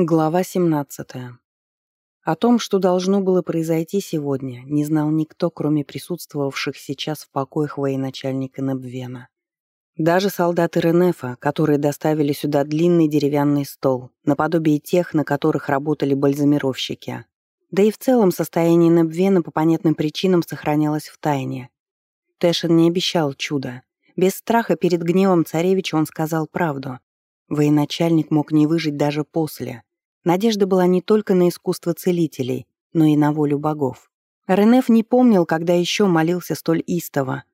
Глава 17. О том, что должно было произойти сегодня, не знал никто, кроме присутствовавших сейчас в покоях военачальника Небвена. Даже солдаты Ренефа, которые доставили сюда длинный деревянный стол, наподобие тех, на которых работали бальзамировщики. Да и в целом состояние Небвена по понятным причинам сохранялось в тайне. Тэшин не обещал чуда. Без страха перед гневом царевича он сказал правду. Военачальник мог не выжить даже после – Надежда была не только на искусство целителей, но и на волю богов. Ренеф не помнил, когда еще молился столь истово.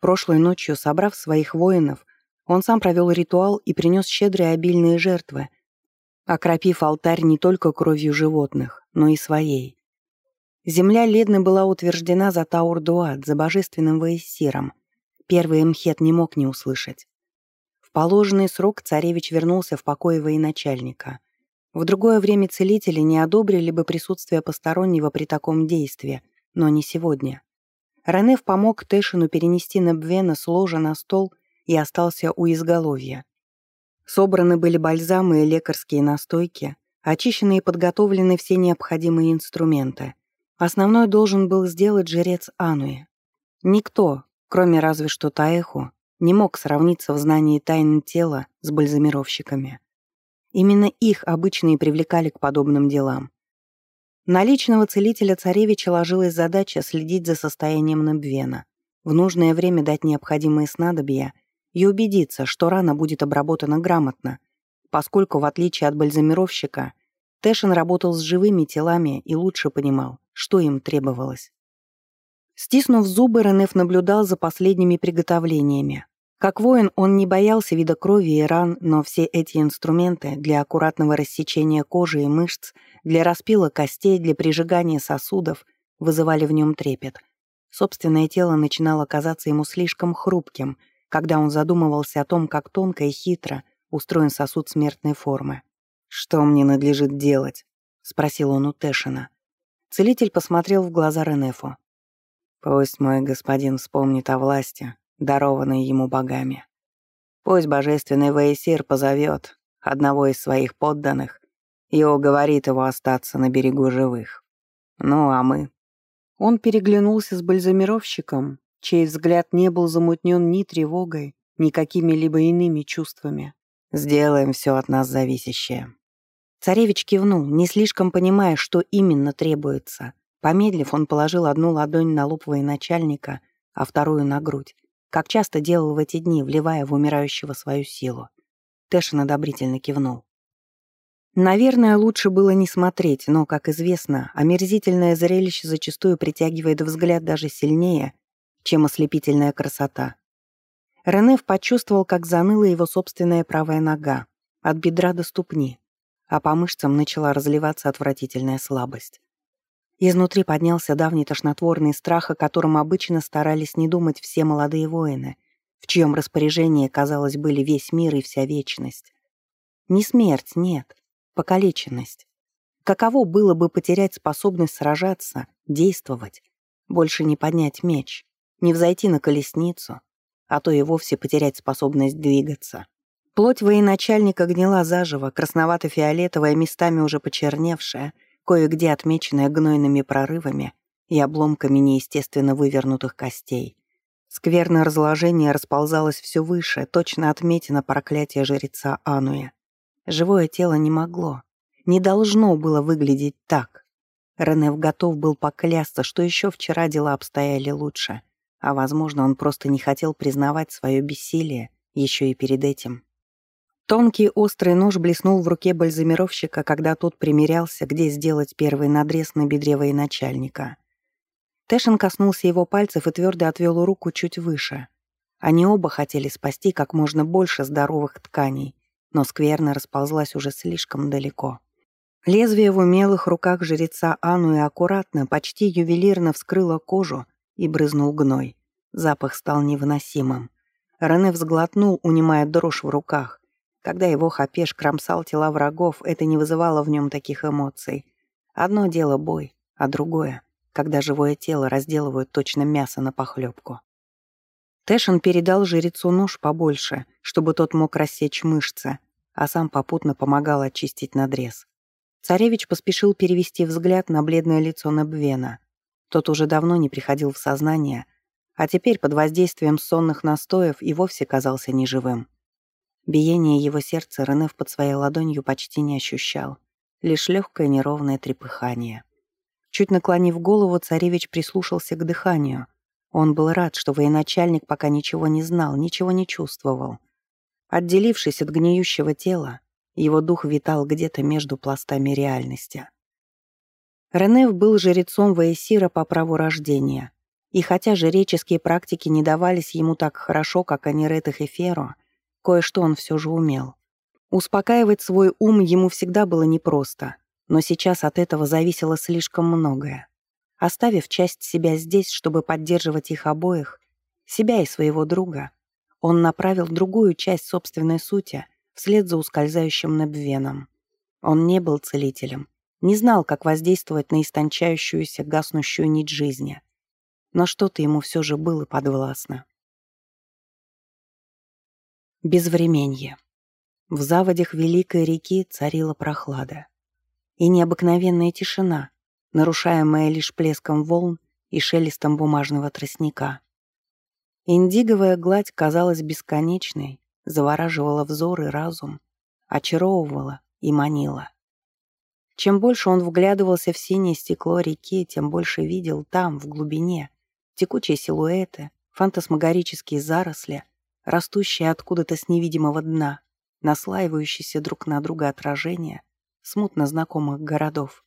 Прошлой ночью, собрав своих воинов, он сам провел ритуал и принес щедрые обильные жертвы, окропив алтарь не только кровью животных, но и своей. Земля Ледны была утверждена за Таур-Дуат, за божественным Ваессиром. Первый Мхет не мог не услышать. В положенный срок царевич вернулся в покое военачальника — в другое время целители не одобрили бы присутствие постороннего при таком действии, но не сегодня. Ренеф помог Тэшину перенести Небвена с ложа на стол и остался у изголовья. Собраны были бальзамы и лекарские настойки, очищены и подготовлены все необходимые инструменты. Основной должен был сделать жрец Ануи. Никто, кроме разве что Таэху, не мог сравниться в знании тайн тела с бальзамировщиками. Именно их обычно и привлекали к подобным делам. На личного целителя царевича ложилась задача следить за состоянием Набвена, в нужное время дать необходимые снадобья и убедиться, что рана будет обработана грамотно, поскольку, в отличие от бальзамировщика, Тэшин работал с живыми телами и лучше понимал, что им требовалось. Стиснув зубы, Ренеф наблюдал за последними приготовлениями, как воин он не боялся вида крови и ран, но все эти инструменты для аккуратного рассечения кожи и мышц, для распила костей, для прижигания сосудов вызывали в нем трепет. Собственное тело начинало казаться ему слишком хрупким, когда он задумывался о том, как тонко и хитро устроен сосуд смертной формы. «Что мне надлежит делать?» — спросил он у Тэшина. Целитель посмотрел в глаза Ренефу. «Пусть мой господин вспомнит о власти, дарованной ему богами. Пусть божественный Ваесир позовет одного из своих подданных и уговорит его остаться на берегу живых. Ну а мы? Он переглянулся с бальзамировщиком, чей взгляд не был замутнен ни тревогой, ни какими-либо иными чувствами. Сделаем все от нас зависящее. Царевич кивнул, не слишком понимая, что именно требуется. Помедлив, он положил одну ладонь на лоб военачальника, а вторую на грудь как часто делал в эти дни, вливая в умирающего свою силу. Тэшин одобрительно кивнул. Наверное, лучше было не смотреть, но, как известно, омерзительное зрелище зачастую притягивает взгляд даже сильнее, чем ослепительная красота. Ренеф почувствовал, как заныла его собственная правая нога, от бедра до ступни, а по мышцам начала разливаться отвратительная слабость. Изнутри поднялся давний тошнотворный страх, о котором обычно старались не думать все молодые воины, в чьем распоряжении, казалось, были весь мир и вся вечность. Не смерть, нет, покалеченность. Каково было бы потерять способность сражаться, действовать, больше не поднять меч, не взойти на колесницу, а то и вовсе потерять способность двигаться. Плоть военачальника гнила заживо, красновато-фиолетовая, местами уже почерневшая — кое-где отмеченная гнойными прорывами и обломками неестественно вывернутых костей. Скверное разложение расползалось все выше, точно отметина проклятия жреца Ануя. Живое тело не могло, не должно было выглядеть так. Ренев готов был поклясться, что еще вчера дела обстояли лучше, а, возможно, он просто не хотел признавать свое бессилие еще и перед этим. Тонкий острый нож блеснул в руке бальзамировщика, когда тот примерялся, где сделать первый надрез на бедре военачальника. Тэшин коснулся его пальцев и твердо отвел руку чуть выше. Они оба хотели спасти как можно больше здоровых тканей, но скверно расползлась уже слишком далеко. Лезвие в умелых руках жреца Анну и аккуратно, почти ювелирно вскрыло кожу и брызнул гной. Запах стал невыносимым. Рене взглотнул, унимая дрожь в руках. Когда его хапеш кромсал тела врагов, это не вызывало в нем таких эмоций. Одно дело бой, а другое — когда живое тело разделывают точно мясо на похлебку. Тэшин передал жрецу нож побольше, чтобы тот мог рассечь мышцы, а сам попутно помогал очистить надрез. Царевич поспешил перевести взгляд на бледное лицо Небвена. Тот уже давно не приходил в сознание, а теперь под воздействием сонных настоев и вовсе казался неживым. Биение его сердца Ренеф под своей ладонью почти не ощущал, лишь легкое неровное трепыхание. Чуть наклонив голову, царевич прислушался к дыханию. Он был рад, что военачальник пока ничего не знал, ничего не чувствовал. Отделившись от гниющего тела, его дух витал где-то между пластами реальности. Ренеф был жрецом Ваесира по праву рождения, и хотя жреческие практики не давались ему так хорошо, как Анирет и Феро, кое-что он все же умел. Успокаивать свой ум ему всегда было непросто, но сейчас от этого зависело слишком многое. Оставив часть себя здесь, чтобы поддерживать их обоих, себя и своего друга, он направил другую часть собственной сути вслед за ускользающим Небвеном. Он не был целителем, не знал, как воздействовать на истончающуюся, гаснущую нить жизни. Но что-то ему все же было подвластно. Безвременье. В заводях великой реки царила прохлада. И необыкновенная тишина, нарушаемая лишь плеском волн и шелестом бумажного тростника. Индиговая гладь казалась бесконечной, завораживала взор и разум, очаровывала и манила. Чем больше он вглядывался в синее стекло реки, тем больше видел там, в глубине, текучие силуэты, фантасмагорические заросли, растущие откуда-то с невидимого дна, наслаивающиеся друг на друга отражения смутно знакомых городов.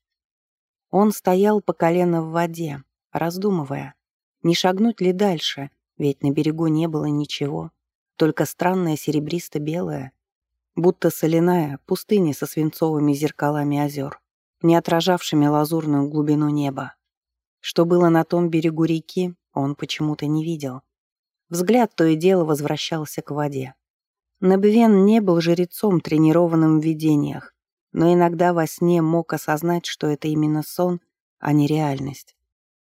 Он стоял по колено в воде, раздумывая, не шагнуть ли дальше, ведь на берегу не было ничего, только странная серебристо-белая, будто соляная пустыня со свинцовыми зеркалами озер, не отражавшими лазурную глубину неба. Что было на том берегу реки, он почему-то не видел. Взгляд то и дело возвращался к воде. Набвен не был жрецом, тренированным в видениях, но иногда во сне мог осознать, что это именно сон, а не реальность.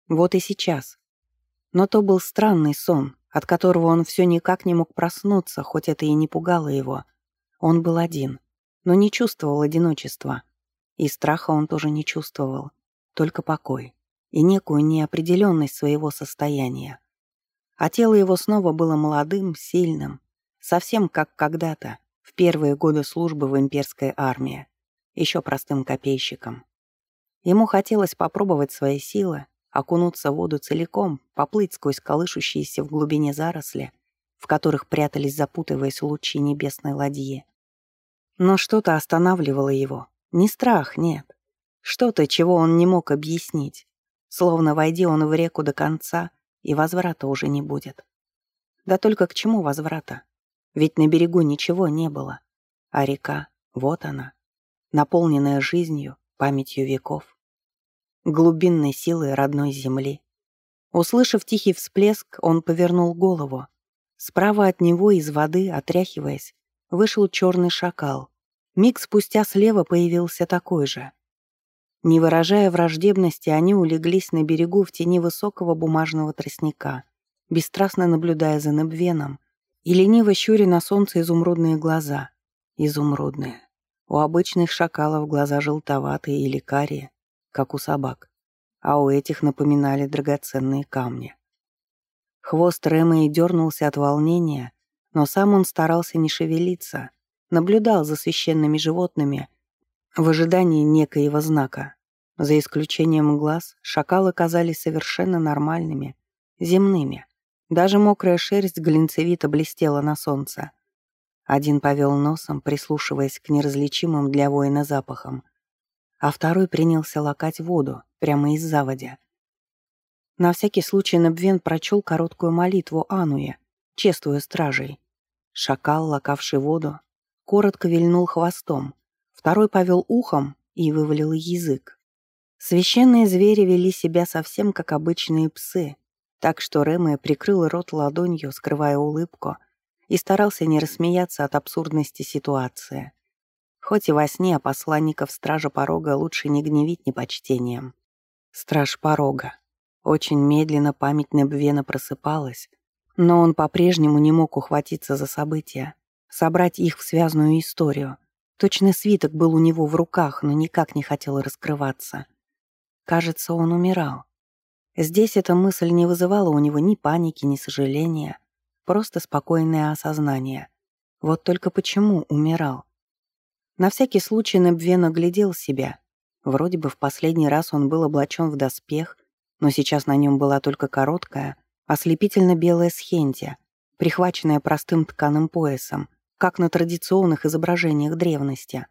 Вот и сейчас. Но то был странный сон, от которого он все никак не мог проснуться, хоть это и не пугало его. Он был один, но не чувствовал одиночества. И страха он тоже не чувствовал, только покой и некую неопределенность своего состояния. А тело его снова было молодым, сильным, совсем как когда-то, в первые годы службы в имперской армии, еще простым копейщиком. Ему хотелось попробовать свои силы, окунуться в воду целиком, поплыть сквозь колышущиеся в глубине заросли, в которых прятались, запутываясь лучи небесной ладьи. Но что-то останавливало его. Не страх, нет. Что-то, чего он не мог объяснить. Словно войди он в реку до конца, и возврата уже не будет. Да только к чему возврата? Ведь на берегу ничего не было. А река, вот она, наполненная жизнью, памятью веков. Глубинной силой родной земли. Услышав тихий всплеск, он повернул голову. Справа от него из воды, отряхиваясь, вышел черный шакал. Миг спустя слева появился такой же. Не выражая враждебности, они улеглись на берегу в тени высокого бумажного тростника, бесстрастно наблюдая за Небвеном, и лениво щуря на солнце изумрудные глаза. Изумрудные. У обычных шакалов глаза желтоватые или карие, как у собак, а у этих напоминали драгоценные камни. Хвост Рэмэй дернулся от волнения, но сам он старался не шевелиться, наблюдал за священными животными, в ожидании некоего знака. За исключением глаз, шакалы казались совершенно нормальными, земными. Даже мокрая шерсть глинцевито блестела на солнце. Один повел носом, прислушиваясь к неразличимым для воина запахам, а второй принялся лакать воду прямо из заводя. На всякий случай Набвен прочел короткую молитву Ануе, чествуя стражей. Шакал, лакавший воду, коротко вильнул хвостом, Второй повел ухом и вывалил язык. Священные звери вели себя совсем как обычные псы, так что Рэмэ прикрыл рот ладонью, скрывая улыбку, и старался не рассмеяться от абсурдности ситуации. Хоть и во сне посланников Стража Порога лучше не гневить непочтением. Страж Порога. Очень медленно память Небвена просыпалась, но он по-прежнему не мог ухватиться за события, собрать их в связную историю — Точно свиток был у него в руках, но никак не хотел раскрываться. Кажется, он умирал. Здесь эта мысль не вызывала у него ни паники, ни сожаления, просто спокойное осознание. Вот только почему умирал? На всякий случай Небвен оглядел себя. Вроде бы в последний раз он был облачен в доспех, но сейчас на нем была только короткая, ослепительно-белая схентия, прихваченная простым тканым поясом, как на традиционных изображениях древности.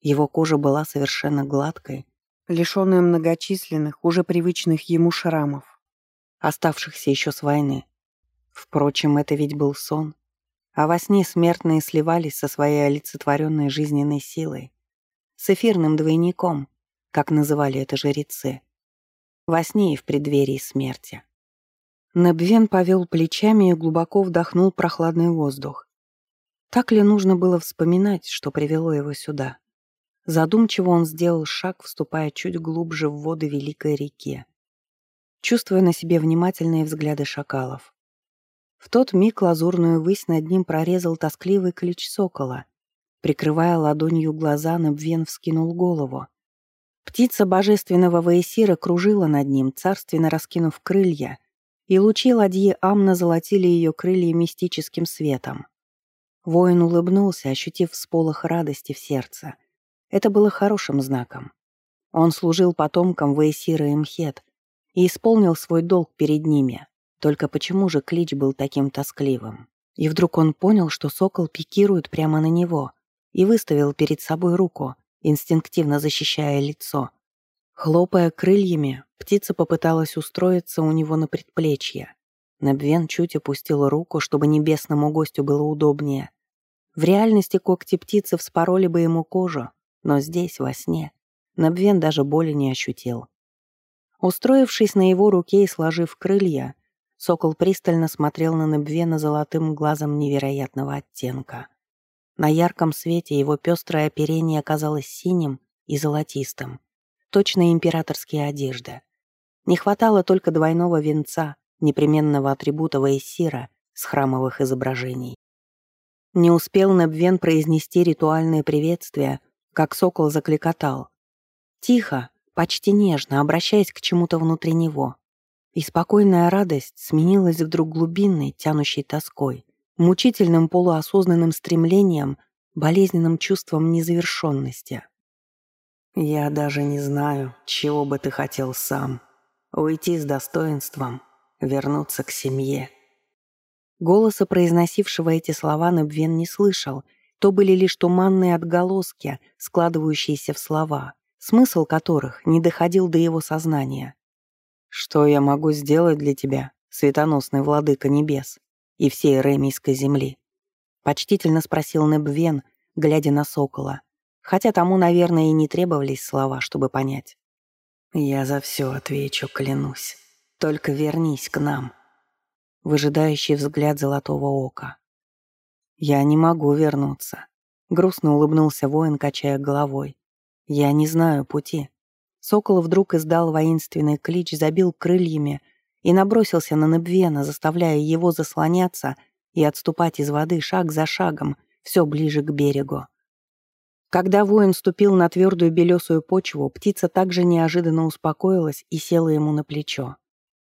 Его кожа была совершенно гладкой, лишенная многочисленных, уже привычных ему шрамов, оставшихся еще с войны. Впрочем, это ведь был сон, а во сне смертные сливались со своей олицетворенной жизненной силой, с эфирным двойником, как называли это жрецы, во сне и в преддверии смерти. Небвен повел плечами и глубоко вдохнул прохладный воздух. Так ли нужно было вспоминать, что привело его сюда? Задумчиво он сделал шаг, вступая чуть глубже в воды Великой реки, чувствуя на себе внимательные взгляды шакалов. В тот миг лазурную высь над ним прорезал тоскливый ключ сокола. Прикрывая ладонью глаза, Набвен вскинул голову. Птица божественного Ваесира кружила над ним, царственно раскинув крылья, и лучи ладьи Амна золотили ее крылья мистическим светом. Воин улыбнулся, ощутив всполох радости в сердце. Это было хорошим знаком. Он служил потомкам Ваесира и Мхет и исполнил свой долг перед ними. Только почему же клич был таким тоскливым? И вдруг он понял, что сокол пикирует прямо на него и выставил перед собой руку, инстинктивно защищая лицо. Хлопая крыльями, птица попыталась устроиться у него на предплечье. Набвен чуть опустил руку, чтобы небесному гостю было удобнее. В реальности когти птицы вспороли бы ему кожу, но здесь, во сне, Набвен даже боли не ощутил. Устроившись на его руке и сложив крылья, сокол пристально смотрел на Набвена золотым глазом невероятного оттенка. На ярком свете его пестрое оперение оказалось синим и золотистым. Точно императорские одежды. Не хватало только двойного венца, непременного атрибута Ваесира с храмовых изображений. Не успел Набвен произнести ритуальное приветствие, как сокол закликотал. Тихо, почти нежно, обращаясь к чему-то внутри него. И спокойная радость сменилась вдруг глубинной, тянущей тоской, мучительным полуосознанным стремлением, болезненным чувством незавершенности. «Я даже не знаю, чего бы ты хотел сам», уйти с достоинством, вернуться к семье. Голоса, произносившего эти слова, Набвен не слышал, то были лишь туманные отголоски, складывающиеся в слова, смысл которых не доходил до его сознания. «Что я могу сделать для тебя, светоносный владыка небес и всей ремийской земли?» Почтительно спросил Небвен, глядя на сокола, хотя тому, наверное, и не требовались слова, чтобы понять. «Я за все отвечу, клянусь. Только вернись к нам». Выжидающий взгляд золотого ока. «Я не могу вернуться», — грустно улыбнулся воин, качая головой. «Я не знаю пути». Сокол вдруг издал воинственный клич, забил крыльями и набросился на Небвена, заставляя его заслоняться и отступать из воды шаг за шагом, все ближе к берегу. Когда воин ступил на твердую белесую почву, птица также неожиданно успокоилась и села ему на плечо.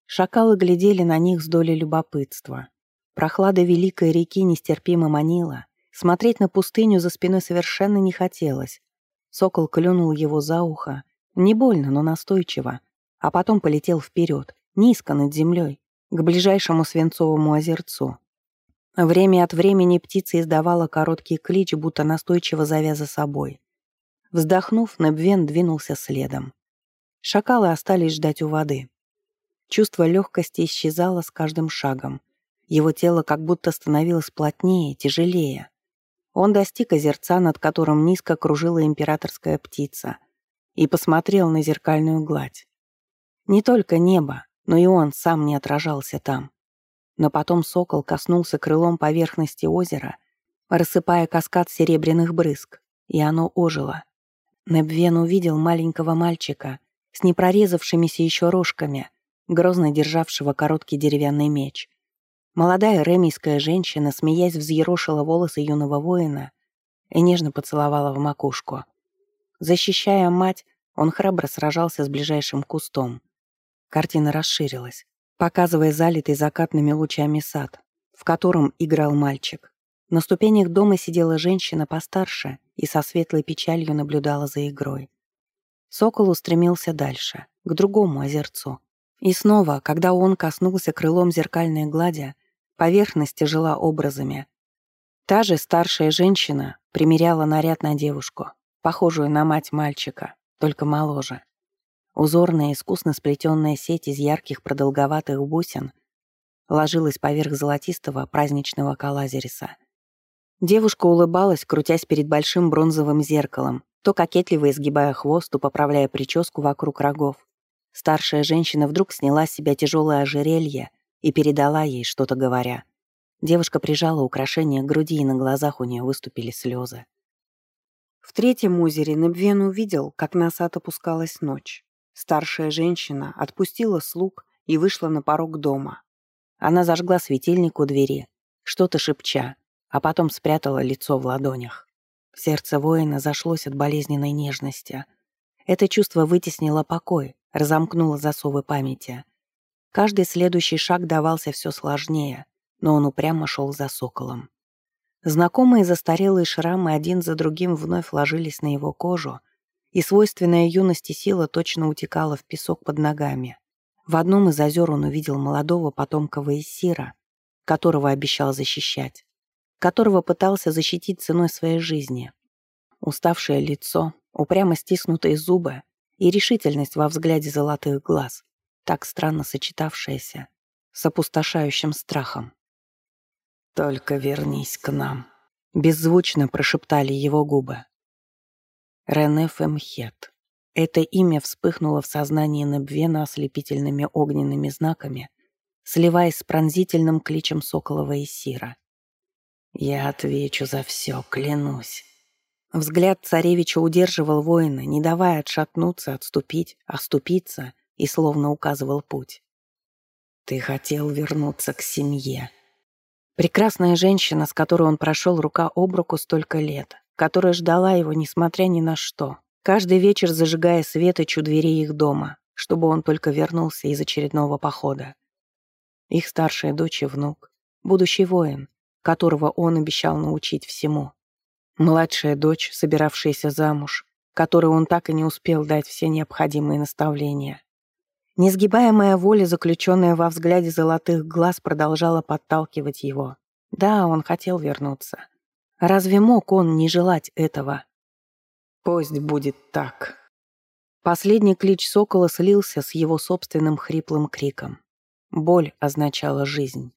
Шакалы глядели на них с долей любопытства. Прохлада великой реки нестерпимо манила. Смотреть на пустыню за спиной совершенно не хотелось. Сокол клюнул его за ухо. Не больно, но настойчиво. А потом полетел вперед, низко над землей, к ближайшему свинцовому озерцу. Время от времени птица издавала короткий клич, будто настойчиво зовя за собой. Вздохнув, Небвен двинулся следом. Шакалы остались ждать у воды. Чувство легкости исчезало с каждым шагом. Его тело как будто становилось плотнее, тяжелее. Он достиг озерца, над которым низко кружила императорская птица, и посмотрел на зеркальную гладь. Не только небо, но и он сам не отражался там. Но потом сокол коснулся крылом поверхности озера, рассыпая каскад серебряных брызг, и оно ожило. Небвен увидел маленького мальчика с непрорезавшимися еще рожками, грозно державшего короткий деревянный меч. Молодая ремийская женщина, смеясь, взъерошила волосы юного воина и нежно поцеловала в макушку. Защищая мать, он храбро сражался с ближайшим кустом. Картина расширилась, показывая залитый закатными лучами сад, в котором играл мальчик. На ступенях дома сидела женщина постарше и со светлой печалью наблюдала за игрой. Сокол устремился дальше, к другому озерцу. И снова, когда он коснулся крылом зеркальной глади, поверхность жила образами. Та же старшая женщина примеряла наряд на девушку, похожую на мать мальчика, только моложе. Узорная, искусно сплетенная сеть из ярких продолговатых бусин ложилась поверх золотистого праздничного калазериса. Девушка улыбалась, крутясь перед большим бронзовым зеркалом, то кокетливо изгибая хвост, то поправляя прическу вокруг рогов. Старшая женщина вдруг сняла с себя тяжелое ожерелье и передала ей, что-то говоря. Девушка прижала украшение к груди, и на глазах у нее выступили слезы. В третьем озере Небвен увидел, как на сад опускалась ночь. Старшая женщина отпустила слуг и вышла на порог дома. Она зажгла светильник у двери, что-то шепча, а потом спрятала лицо в ладонях. Сердце воина зашлось от болезненной нежности. Это чувство вытеснило покой, разомкнуло засовы памяти. Каждый следующий шаг давался все сложнее, но он упрямо шел за соколом. Знакомые застарелые шрамы один за другим вновь ложились на его кожу, и свойственная юности сила точно утекала в песок под ногами. В одном из озер он увидел молодого потомка Ваесира, которого обещал защищать, которого пытался защитить ценой своей жизни. Уставшее лицо, упрямо стиснутые зубы и решительность во взгляде золотых глаз, так странно сочетавшаяся с опустошающим страхом. «Только вернись к нам», — беззвучно прошептали его губы. Рене Фемхет. Это имя вспыхнуло в сознании Небвена ослепительными огненными знаками, сливаясь с пронзительным кличем Соколова и Сира. «Я отвечу за все, клянусь». Взгляд царевича удерживал воина, не давая отшатнуться, отступить, оступиться, и словно указывал путь. «Ты хотел вернуться к семье». Прекрасная женщина, с которой он прошел рука об руку столько лет, которая ждала его, несмотря ни на что, каждый вечер зажигая светоч у дверей их дома, чтобы он только вернулся из очередного похода. Их старшая дочь и внук, будущий воин, которого он обещал научить всему. Младшая дочь, собиравшаяся замуж, которой он так и не успел дать все необходимые наставления. Несгибаемая воля, заключенная во взгляде золотых глаз, продолжала подталкивать его. Да, он хотел вернуться. Разве мог он не желать этого? Пусть будет так. Последний клич сокола слился с его собственным хриплым криком. Боль означала жизнь.